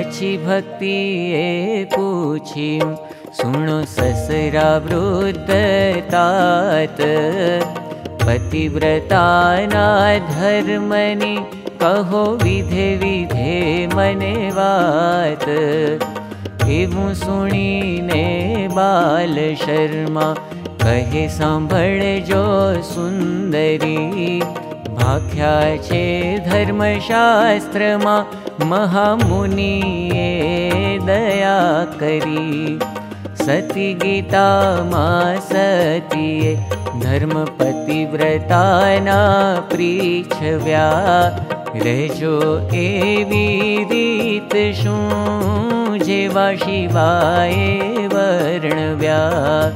पछी भक्ति ए पूछी सुनो ससरा वृद्ध तात पतिव्रता ना धर्मनी कहो विधे विधे मने वात एवं सुनी ने बाल शर्मा कहे सांभळ जो सुंदरी भाख्या छे धर्मशास्त्रमा महामुनिए दया करी सती गीता मा सतीये धर्मपति व्रताना प्रीछव्या રહેજો એવી રીત શું જેવા શિવાએ વર્ણવ્યા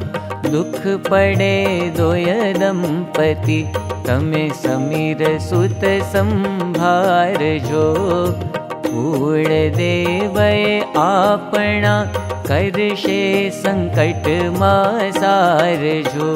दुख पडे दोय दम्पति तमे समीर सुत संभार जो। पूर्णदे देवय आपणा कर्षे संकट मा सारजो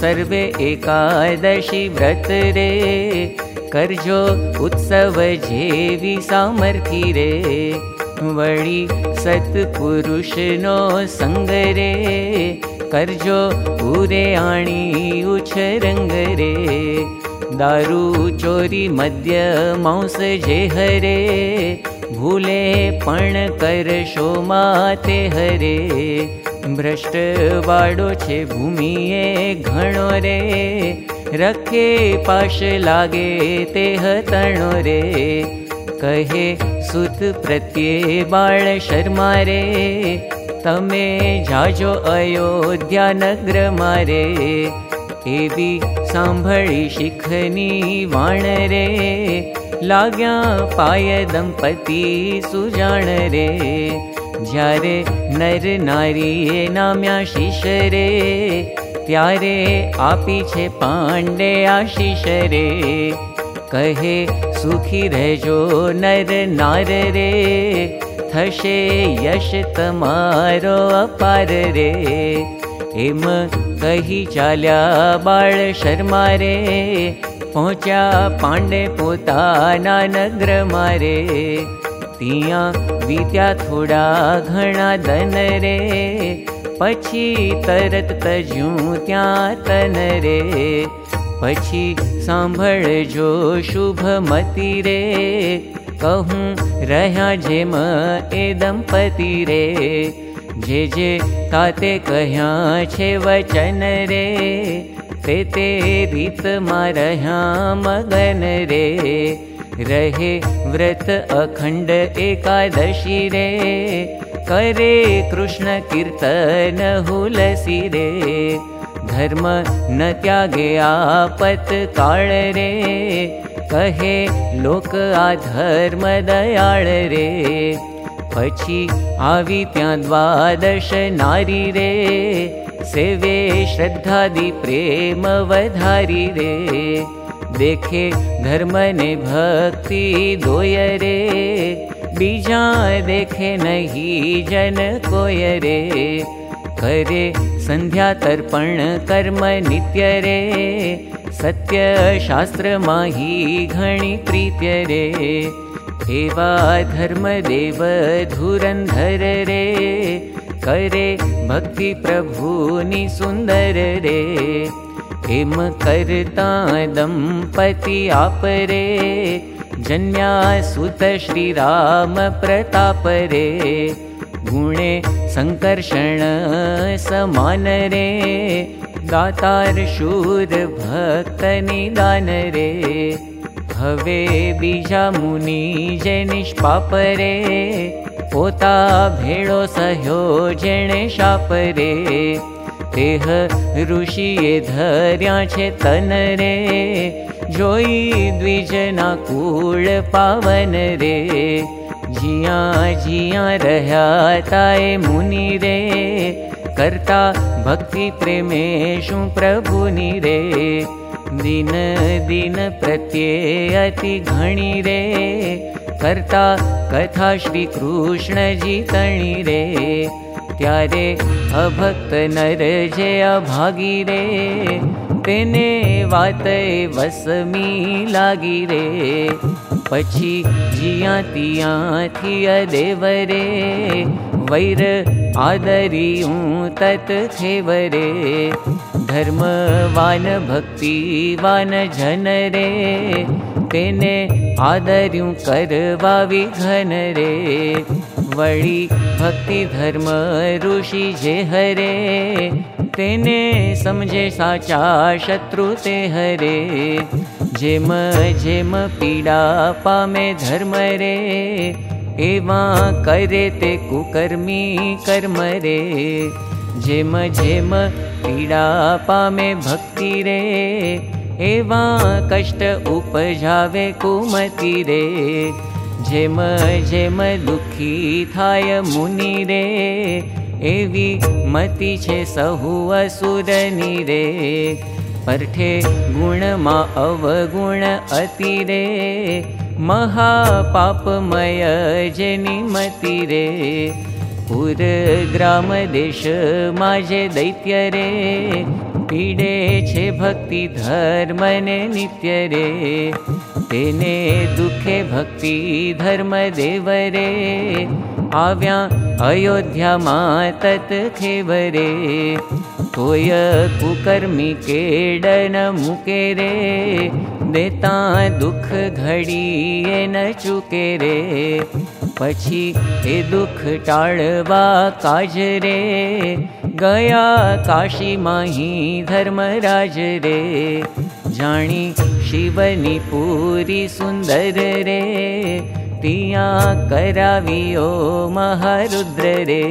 सर्वे एकादशी व्रत रे। करजो उत्सव जेवी सामर्थी रे। वळी सत्पुरुष नो संग रे। करजो पूरे आणी दारू चोरी मद्य मांस जे हरे भूले पण करशो माते हरे वाडो छे भूमिए घणो रे। रखे पाश लागे ते हतणो रे। कहे सुत प्रत्ये बाळ शर्मा रे। तमे जाजो अयोध्या नगर मारे। एवी सांभळी शिखनी वाण रे। लाग्या पाय दंपती सुजाण रे જ્યારે નર નારીએ નામ્યા શીશ રે ત્યારે આપી છે પાંડે આશીષ રે કહે સુખી રહેજો નર નાર રે થશે યશ તમારો અપાર રે એમ કહી ચાલ્યા બાળ શર્મા રે પહોંચ્યા પાંડે પોતાના નગર મારે वित्या थोड़ा घणा धन रे। पछी तरत तजू त्या तन रे। पछी सांभळ जो शुभ मती रे। कहूँ रहा जेम ए दंपति रे। जे जे ताते कह्या छे वचन रे। ते ते रीत मा रहा मगन रे रहे व्रत अखंड एकादशी रे। करे कृष्ण कीर्तन हुलसी रे। धर्म न त्यागे आपत काल रे। कहे लोक आवी त्या द्वादश नारी रे। सेवे श्रद्धादि प्रेम वधारी रे देखे धर्म ने भक्ति दोय रे। बीजा देखे नहीं जन कोय रे। करे संध्या तर्पण कर्म नित्य रे। सत्य शास्त्र माही प्रीत्य रे। एवा धर्म देव धुरंधर रे। करे भक्ति प्रभुनी सुंदर रे दंपति आपरे जन्या सुत श्री राम प्रताप रे गुणे संकर्षण समान रे दातार शूर भक्त निदान रे। हवे बीजा मुनि जे निष्पाप रे पोता भेड़ो सहयो जेणे शाप रे तेह ऋषिए धर्या छे तन रे। जोई द्विजना कूल पावन रे। जिया जिया रे। करता भक्ति प्रेमेशु प्रभु रे। दिन दिन प्रत्ये अति घणी रे। करता कथा श्री कृष्ण जी तणी रे त्यारे अभक्त नर जे अभागी रे तेने वाते वसमी लागी रे पछी जिया तिया थी देवरे वैर आदरियूं तत खेवरे धर्मवान भक्तिवान जन रे तेने आदर्यूं करवा विघन रे वळी भक्ति धर्म ऋषि जे हरे तेने समझे साचा शत्रु ते हरे। जेम जेम पीड़ा पामे धर्म रे एवा करे ते कुकर्मी कर्म रे। जेम जेम पीड़ा पामे भक्ति रे एवा कष्ट उपजावे कुमति रे जेम दुखी थाय मुनि रे एवी मति छे सहु असुरनी रे। परठे गुण मा अवगुण अति रे महापापमय जेनी मति रे पुर ग्राम देश माजे दैत्य रे. पीडे छे भक्ति धर्म ने रे. तेने दुखे भक्ति धर्म देव रे. आव्या अयोध्या मा तत खेवरे तोय कुकर्मी केडन मुके रे. देता दुख घड़ी न चुके रे पछी हे दुख टाळवा काज रे गया काशी माही धर्मराज रे जाणी शिवनी पूरी सुंदर रे तिया करावियो महारुद्र रे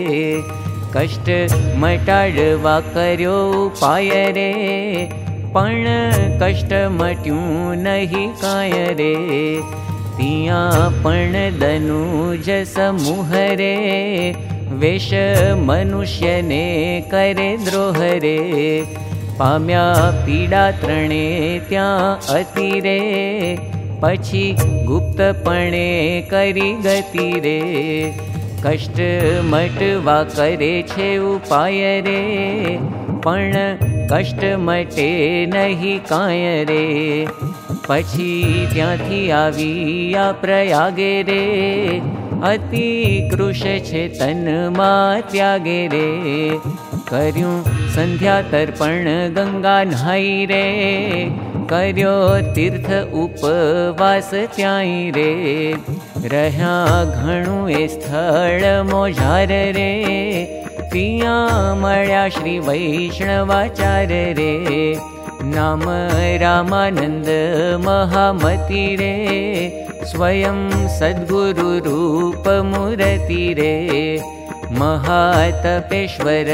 कष्ट मटाडवा कर्यो उपाय रे पण कष्ट मट्यूं नहीं काय रे पण दनुज समूह रे वेश पछी गुप्तपणे करी गति रे कष्ट मटवा करे छे उपाय रे पण कष्ट मटे नहीं काय रे त्याथी आवी आ प्रयागे रे। अति कृश छे तन मा त्यागे रे। कर्यूं संध्या तर्पण गंगा नहाई रे। कर्यो तीर्थ उपवास त्याई रे। रह्या घणुं ए स्थळ मोजार रे तिया मळ्या श्री वैष्णवाचार रे. नाम रामानन्द महामति रे. स्वयं सद्गुरुरूपमुरति रे. महातपेश्वर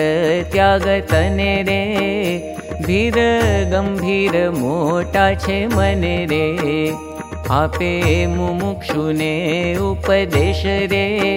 त्यागतने रे. धीर गम्भीर मोटा छे मने रे. आपे मुमुक्षुने उपदेश रे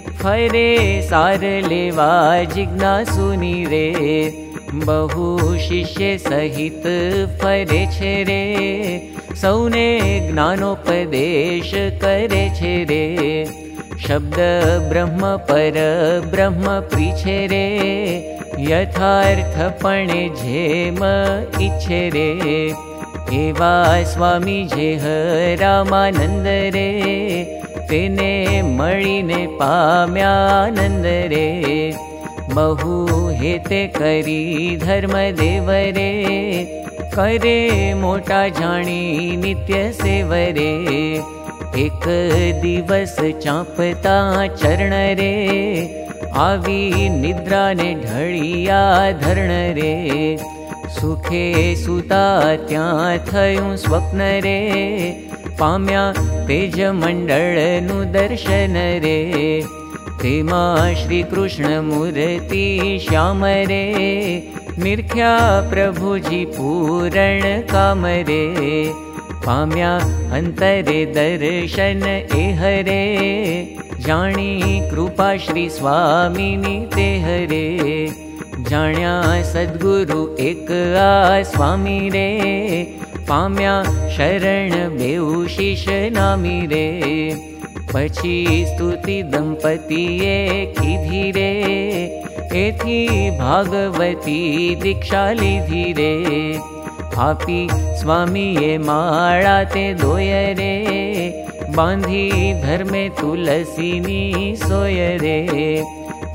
फरे सार लेवा जिज्ञासुनि रे बहु शिष्य सहित फरे छे रे सौने ज्ञानोपदेश करे छे रे शब्द ब्रह्म पर ब्रह्म पीछे रे। यथार्थपणे जेम इच्छे रे। एवा स्वामी जे रामानंद रे मळीने पाम्यानंद रे। बहु हेते करी धर्म देवरे करे मोटा जानी नित्य सेवरे एक दिवस चापता चरण रे। आवी निद्रा ने ढळिया धरण रे। सुखे सुता त्या थयुं स्वप्न रे पाम्या तेजमण्डलनु दर्शन रे तेमा श्रीकृष्णमूर्ति श्याम रे मिर्ख्या प्रभुजी पूरण कामरे। पाम्या अन्तरे दर्शन एहरे। जाणी कृपा श्री स्वामिनी ते हरे जाण्या सद्गुरु एक आ स्वामी रे पाम्या शरण बेउ शिष नामी रे पछी स्तुति दंपतीए कीधी रे एथी भागवती दीक्षा लीधी रे आपी स्वामीए माळा ते दोय रे बांधी धर्मे तुलसीनी सोय रे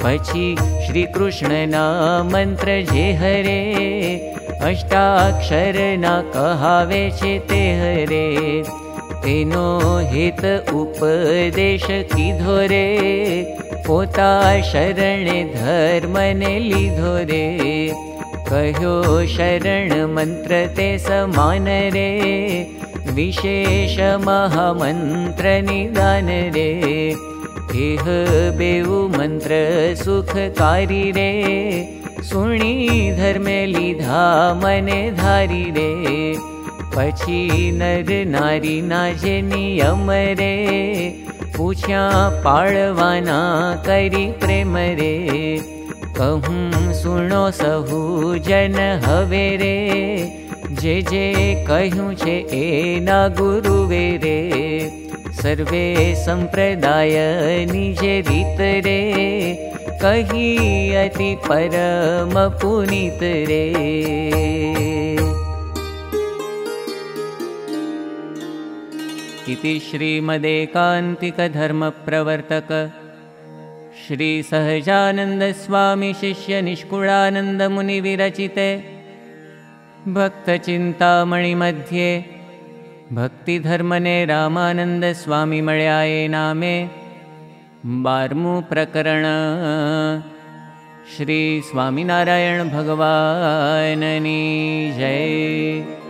पछी श्री कृष्ण ना मंत्र जे हरे अष्टाक्षर ना कहावे छे ते हरे। तेनो हित उपदेश कीधो रे पोता शरणे धर्म ने लीधो रे कहो शरण मंत्र ते समान रे। विशेष महामंत्र निदान रे। एह बेउ मंत्र सुखकारी रे लीधा मने धारी रे। पछी नर नारी ना जे नियम रे पूछ्या पाळवाना करी प्रेम रे। कहूं सुनो सहु जन हवे रे। जे जे कहूं छे ए ना गुरुवे रे सर्वे संप्रदाय निजे रीत रे। कही अति परम पुनीत रे। इति श्रीमदेकान्तिकधर्मप्रवर्तक श्रीसहजानन्दस्वामी शिष्यनिष्कुळानन्दमुनिविरचिते भक्तचिन्तामणिमध्ये भक्तिधर्मने रामानन्दस्वामी मळ्याये नामे बारमु प्रकरण श्री स्वामिनारायण भगवाननी जय